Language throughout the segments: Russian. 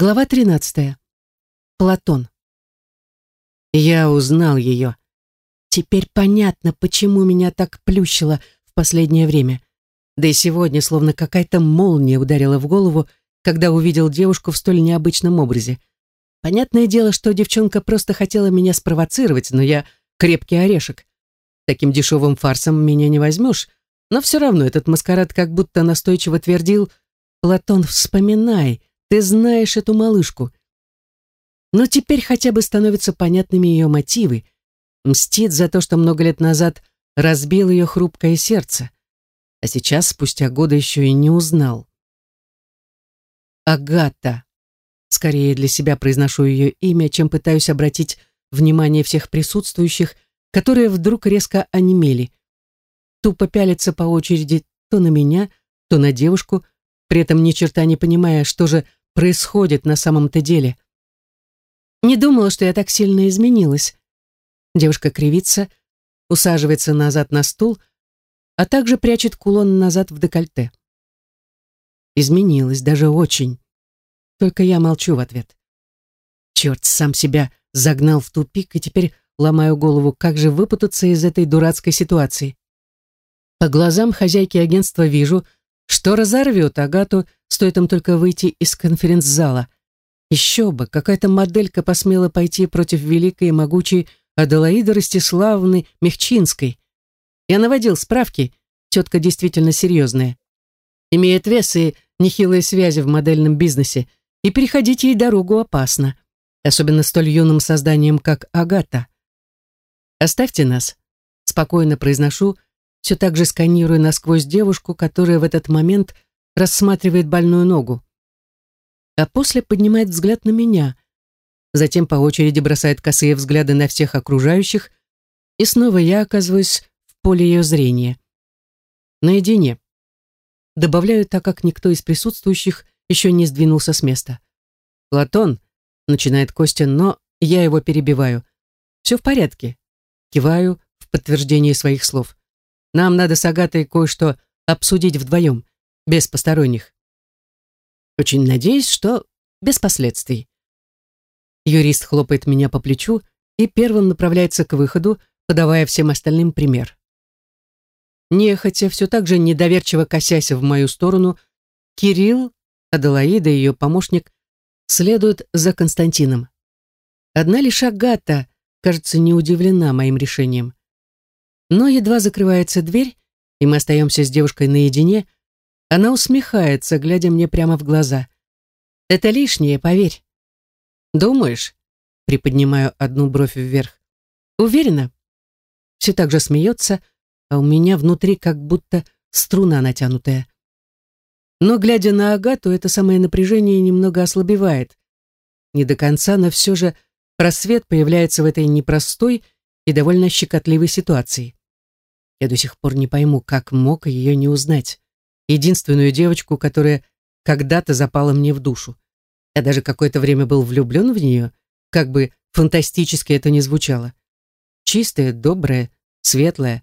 Глава 13. Платон. Я узнал ее. Теперь понятно, почему меня так плющило в последнее время. Да и сегодня словно какая-то молния ударила в голову, когда увидел девушку в столь необычном образе. Понятное дело, что девчонка просто хотела меня спровоцировать, но я крепкий орешек. Таким дешевым фарсом меня не возьмешь, но все равно этот маскарад как будто настойчиво твердил «Платон, вспоминай, ты знаешь эту малышку. Но теперь хотя бы становятся понятными ее мотивы. Мстит за то, что много лет назад разбил ее хрупкое сердце. А сейчас, спустя годы, еще и не узнал. Агата. Скорее для себя произношу ее имя, чем пытаюсь обратить внимание всех присутствующих, которые вдруг резко онемели. Тупо пялятся по очереди то на меня, то на девушку, при этом ни черта не понимая, что же происходит на самом-то деле. Не думала, что я так сильно изменилась. Девушка кривится, усаживается назад на стул, а также прячет кулон назад в декольте. Изменилась, даже очень. Только я молчу в ответ. Черт, сам себя загнал в тупик, и теперь ломаю голову, как же выпутаться из этой дурацкой ситуации. По глазам хозяйки агентства вижу, что разорвет Агату, стоит им только выйти из конференц-зала. Еще бы, какая-то моделька посмела пойти против великой и могучей Аделаиды Ростиславны Мехчинской. Я наводил справки, тетка действительно серьезная. Имеет вес и нехилые связи в модельном бизнесе, и переходить ей дорогу опасно, особенно столь юным созданием, как Агата. «Оставьте нас», — спокойно произношу, все так же сканируя насквозь девушку, которая в этот момент рассматривает больную ногу. А после поднимает взгляд на меня, затем по очереди бросает косые взгляды на всех окружающих, и снова я оказываюсь в поле ее зрения. Наедине. Добавляю, так как никто из присутствующих еще не сдвинулся с места. «Платон», — начинает Костя, но я его перебиваю. «Все в порядке». Киваю в подтверждение своих слов. Нам надо с Агатой кое-что обсудить вдвоем, без посторонних. Очень надеюсь, что без последствий. Юрист хлопает меня по плечу и первым направляется к выходу, подавая всем остальным пример. Нехотя, все так же недоверчиво косясь в мою сторону, Кирилл, Аделаида и ее помощник следуют за Константином. Одна лишь Агата, кажется, не удивлена моим решением. Но едва закрывается дверь, и мы остаемся с девушкой наедине, она усмехается, глядя мне прямо в глаза. «Это лишнее, поверь». «Думаешь?» Приподнимаю одну бровь вверх. «Уверена?» Все так же смеется, а у меня внутри как будто струна натянутая. Но, глядя на Агату, это самое напряжение немного ослабевает. Не до конца, но все же просвет появляется в этой непростой и довольно щекотливой ситуации. Я до сих пор не пойму, как мог ее не узнать. Единственную девочку, которая когда-то запала мне в душу. Я даже какое-то время был влюблен в нее, как бы фантастически это ни звучало. Чистая, добрая, светлая,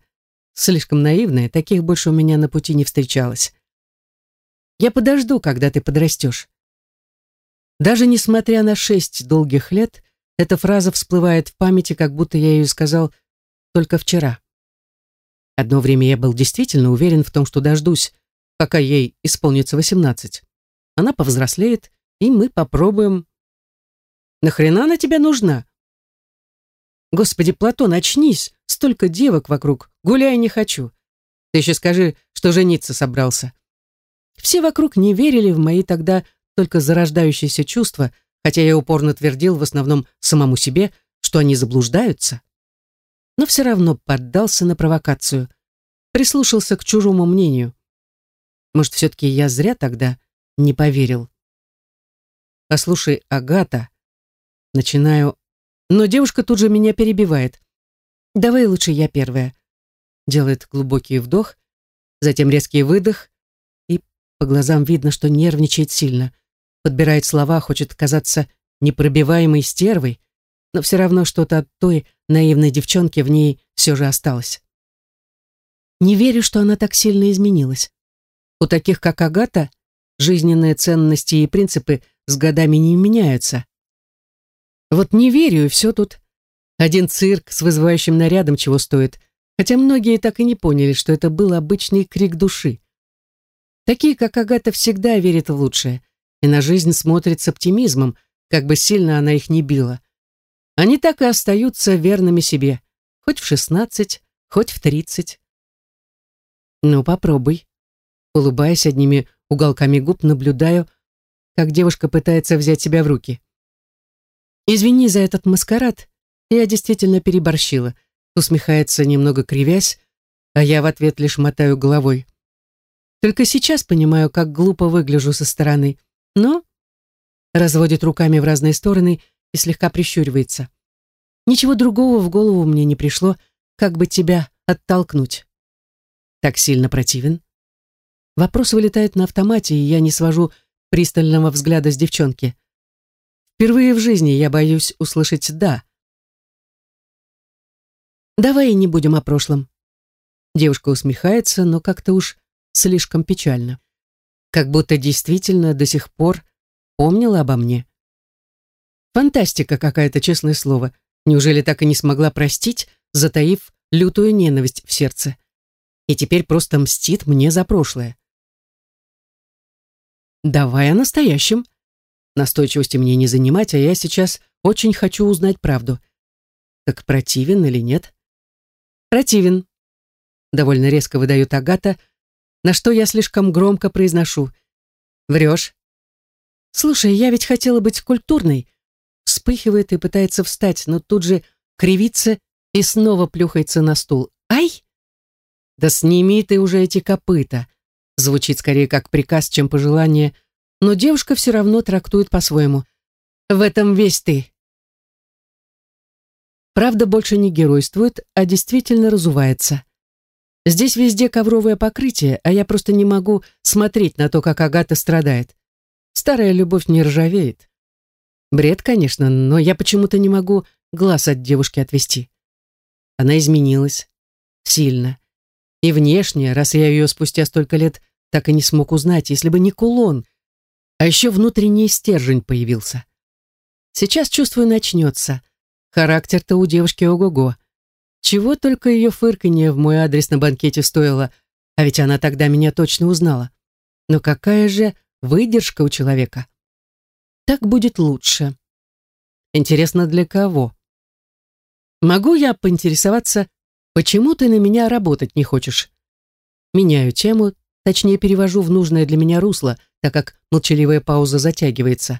слишком наивная, таких больше у меня на пути не встречалось. Я подожду, когда ты подрастешь. Даже несмотря на шесть долгих лет, эта фраза всплывает в памяти, как будто я ее сказал только вчера. Одно время я был действительно уверен в том, что дождусь, пока ей исполнится восемнадцать. Она повзрослеет, и мы попробуем. Нахрена она тебе нужна? Господи, Платон, очнись, столько девок вокруг, гуляй не хочу. Ты еще скажи, что жениться собрался. Все вокруг не верили в мои тогда только зарождающиеся чувства, хотя я упорно твердил в основном самому себе, что они заблуждаются но все равно поддался на провокацию, прислушался к чужому мнению. Может, все-таки я зря тогда не поверил. «Послушай, Агата...» Начинаю... Но девушка тут же меня перебивает. «Давай лучше я первая». Делает глубокий вдох, затем резкий выдох, и по глазам видно, что нервничает сильно. Подбирает слова, хочет казаться непробиваемой стервой, но все равно что-то от той наивной девчонки в ней все же осталось. Не верю, что она так сильно изменилась. У таких, как Агата, жизненные ценности и принципы с годами не меняются. Вот не верю, и все тут. Один цирк с вызывающим нарядом чего стоит, хотя многие так и не поняли, что это был обычный крик души. Такие, как Агата, всегда верят в лучшее и на жизнь смотрят с оптимизмом, как бы сильно она их не била. Они так и остаются верными себе, хоть в шестнадцать, хоть в тридцать. Ну, попробуй. Улыбаясь одними уголками губ, наблюдаю, как девушка пытается взять себя в руки. «Извини за этот маскарад, я действительно переборщила», усмехается, немного кривясь, а я в ответ лишь мотаю головой. Только сейчас понимаю, как глупо выгляжу со стороны, но разводит руками в разные стороны и слегка прищуривается. Ничего другого в голову мне не пришло, как бы тебя оттолкнуть. Так сильно противен. Вопрос вылетает на автомате, и я не свожу пристального взгляда с девчонки. Впервые в жизни я боюсь услышать «да». «Давай не будем о прошлом». Девушка усмехается, но как-то уж слишком печально. Как будто действительно до сих пор помнила обо мне. Фантастика какая-то, честное слово. Неужели так и не смогла простить, затаив лютую ненависть в сердце? И теперь просто мстит мне за прошлое. Давай о настоящем. Настойчивости мне не занимать, а я сейчас очень хочу узнать правду. Так противен или нет? Противен. Довольно резко выдает Агата, на что я слишком громко произношу. Врешь. Слушай, я ведь хотела быть культурной. Вспыхивает и пытается встать, но тут же кривится и снова плюхается на стул. Ай! Да сними ты уже эти копыта. Звучит скорее как приказ, чем пожелание, но девушка все равно трактует по-своему. В этом весь ты. Правда больше не геройствует, а действительно разувается. Здесь везде ковровое покрытие, а я просто не могу смотреть на то, как Агата страдает. Старая любовь не ржавеет. Бред, конечно, но я почему-то не могу глаз от девушки отвести. Она изменилась. Сильно. И внешне, раз я ее спустя столько лет так и не смог узнать, если бы не кулон. А еще внутренний стержень появился. Сейчас, чувствую, начнется. Характер-то у девушки ого-го. Чего только ее фырканье в мой адрес на банкете стоило, а ведь она тогда меня точно узнала. Но какая же выдержка у человека? Так будет лучше. Интересно, для кого? Могу я поинтересоваться, Почему ты на меня работать не хочешь? Меняю тему, точнее перевожу в нужное для меня русло, так как молчаливая пауза затягивается.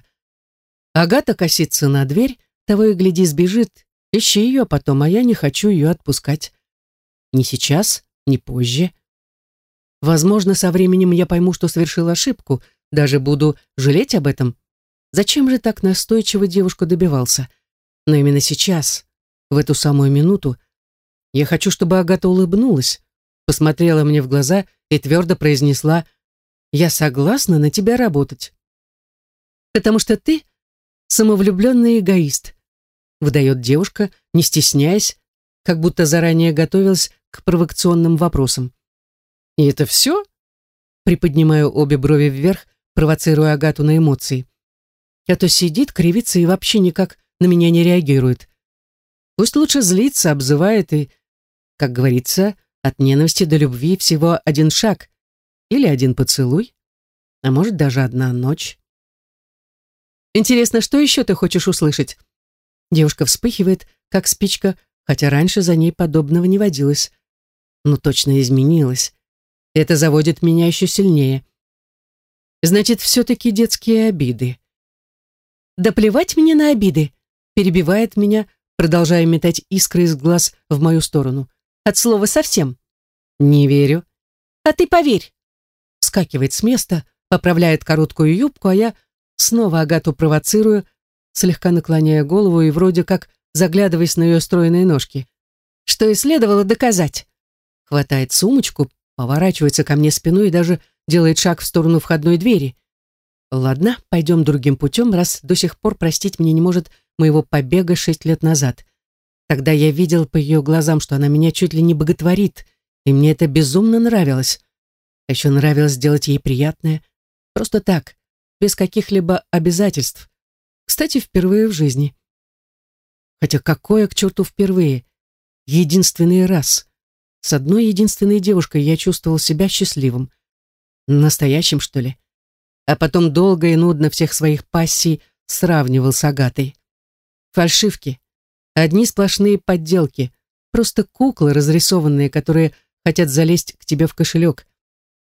Агата косится на дверь, того и гляди сбежит. Ищи ее потом, а я не хочу ее отпускать. Ни сейчас, ни позже. Возможно, со временем я пойму, что совершил ошибку, даже буду жалеть об этом. Зачем же так настойчиво девушку добивался? Но именно сейчас, в эту самую минуту, я хочу, чтобы Агата улыбнулась, посмотрела мне в глаза и твердо произнесла «Я согласна на тебя работать». «Потому что ты самовлюбленный эгоист», выдает девушка, не стесняясь, как будто заранее готовилась к провокационным вопросам. «И это все?» Приподнимаю обе брови вверх, провоцируя Агату на эмоции. А то сидит, кривится и вообще никак на меня не реагирует. Пусть лучше злится, обзывает и как говорится, от ненависти до любви всего один шаг или один поцелуй, а может даже одна ночь. Интересно, что еще ты хочешь услышать? Девушка вспыхивает, как спичка, хотя раньше за ней подобного не водилось. Но точно изменилась. Это заводит меня еще сильнее. Значит, все-таки детские обиды. Да плевать мне на обиды, перебивает меня, продолжая метать искры из глаз в мою сторону. От слова совсем. Не верю. А ты поверь. Скакивает с места, поправляет короткую юбку, а я снова Агату провоцирую, слегка наклоняя голову и вроде как заглядываясь на ее стройные ножки. Что и следовало доказать. Хватает сумочку, поворачивается ко мне спиной и даже делает шаг в сторону входной двери. Ладно, пойдем другим путем, раз до сих пор простить мне не может моего побега шесть лет назад. Тогда я видел по ее глазам, что она меня чуть ли не боготворит, и мне это безумно нравилось. А еще нравилось делать ей приятное. Просто так, без каких-либо обязательств. Кстати, впервые в жизни. Хотя какое к черту впервые? Единственный раз. С одной единственной девушкой я чувствовал себя счастливым. Настоящим, что ли? А потом долго и нудно всех своих пассий сравнивал с Агатой. Фальшивки. Одни сплошные подделки. Просто куклы разрисованные, которые хотят залезть к тебе в кошелек.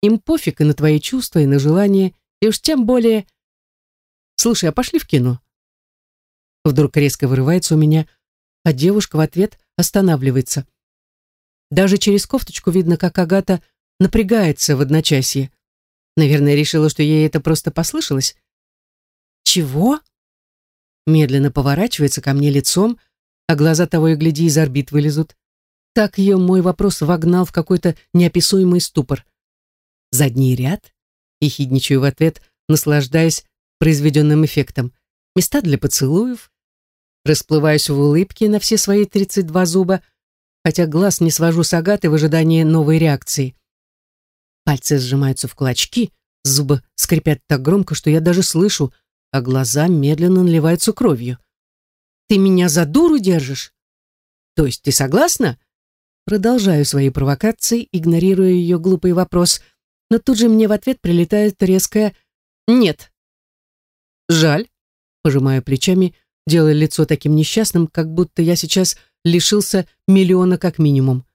Им пофиг и на твои чувства, и на желания, и уж тем более... Слушай, а пошли в кино? Вдруг резко вырывается у меня, а девушка в ответ останавливается. Даже через кофточку видно, как Агата напрягается в одночасье. Наверное, решила, что ей это просто послышалось. «Чего?» Медленно поворачивается ко мне лицом, а глаза того и гляди из орбит вылезут. Так ее мой вопрос вогнал в какой-то неописуемый ступор. «Задний ряд?» И хидничаю в ответ, наслаждаясь произведенным эффектом. Места для поцелуев. Расплываюсь в улыбке на все свои 32 зуба, хотя глаз не свожу с Агаты в ожидании новой реакции. Пальцы сжимаются в кулачки, зубы скрипят так громко, что я даже слышу, а глаза медленно наливаются кровью. «Ты меня за дуру держишь?» «То есть ты согласна?» Продолжаю свои провокации, игнорируя ее глупый вопрос, но тут же мне в ответ прилетает резкое «нет». «Жаль», пожимаю плечами, делая лицо таким несчастным, как будто я сейчас лишился миллиона как минимум.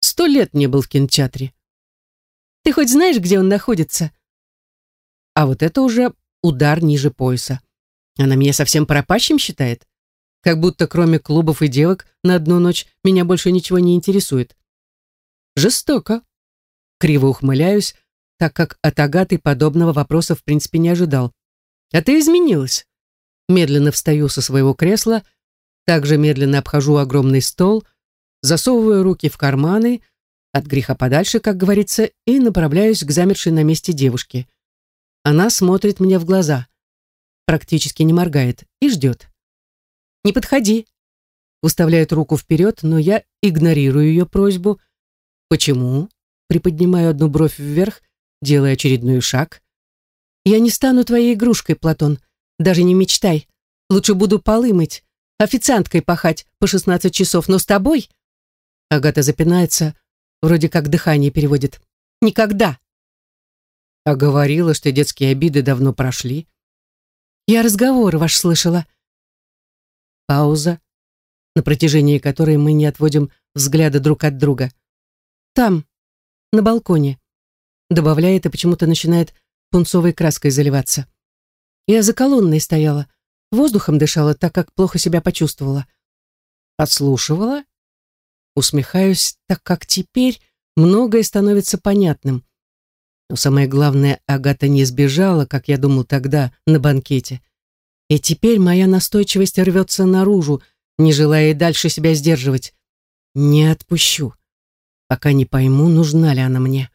Сто лет не был в кинотеатре. Ты хоть знаешь, где он находится?» А вот это уже удар ниже пояса. Она меня совсем пропащим считает? Как будто кроме клубов и девок на одну ночь меня больше ничего не интересует. Жестоко. Криво ухмыляюсь, так как от Агаты подобного вопроса в принципе не ожидал. А ты изменилась. Медленно встаю со своего кресла, также медленно обхожу огромный стол, засовываю руки в карманы, от греха подальше, как говорится, и направляюсь к замершей на месте девушке. Она смотрит мне в глаза, практически не моргает и ждет. «Не подходи», выставляет руку вперед, но я игнорирую ее просьбу. «Почему?» Приподнимаю одну бровь вверх, делая очередной шаг. «Я не стану твоей игрушкой, Платон. Даже не мечтай. Лучше буду полы мыть, официанткой пахать по 16 часов, но с тобой...» Агата запинается, Вроде как дыхание переводит. Никогда. А говорила, что детские обиды давно прошли. Я разговор ваш слышала. Пауза, на протяжении которой мы не отводим взгляда друг от друга. Там, на балконе. Добавляет и почему-то начинает пунцовой краской заливаться. Я за колонной стояла, воздухом дышала, так как плохо себя почувствовала. Подслушивала Усмехаюсь, так как теперь многое становится понятным. Но самое главное, Агата не сбежала, как я думал тогда, на банкете. И теперь моя настойчивость рвется наружу, не желая дальше себя сдерживать. Не отпущу, пока не пойму, нужна ли она мне.